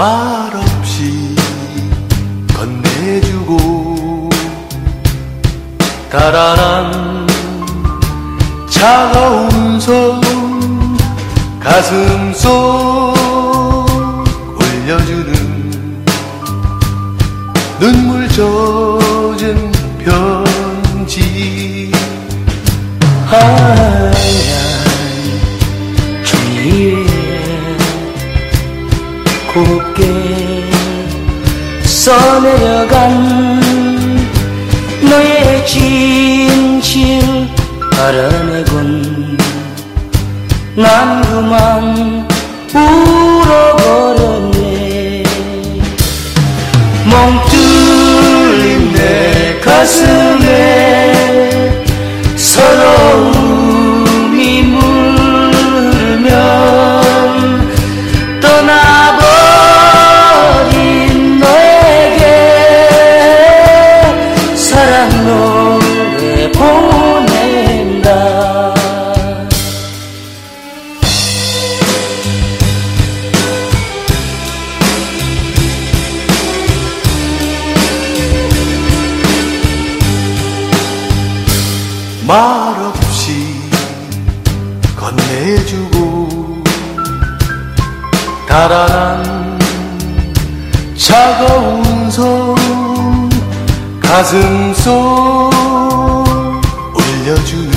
말없이 건네주고 달아난 차가운 손 가슴 속 올려주는 눈물 젖은 편지. 하 곱게 써내려간 너의 진실 알아내곤 난 그만 울어 보낸다. 말없이 건네주고 달아난 차가운 손 가슴 속 올려주는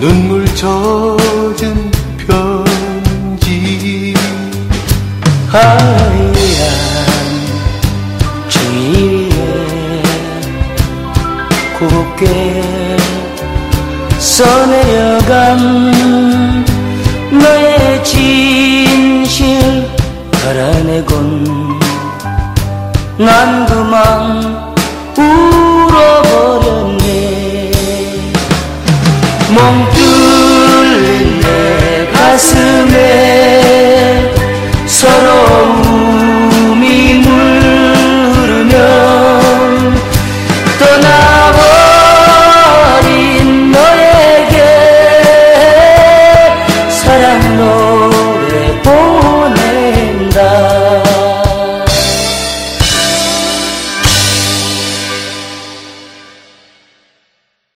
눈물 젖은 편지. 하얀 종이에 곱게 써내려간 너의 진실 알아내곤 난 그만 울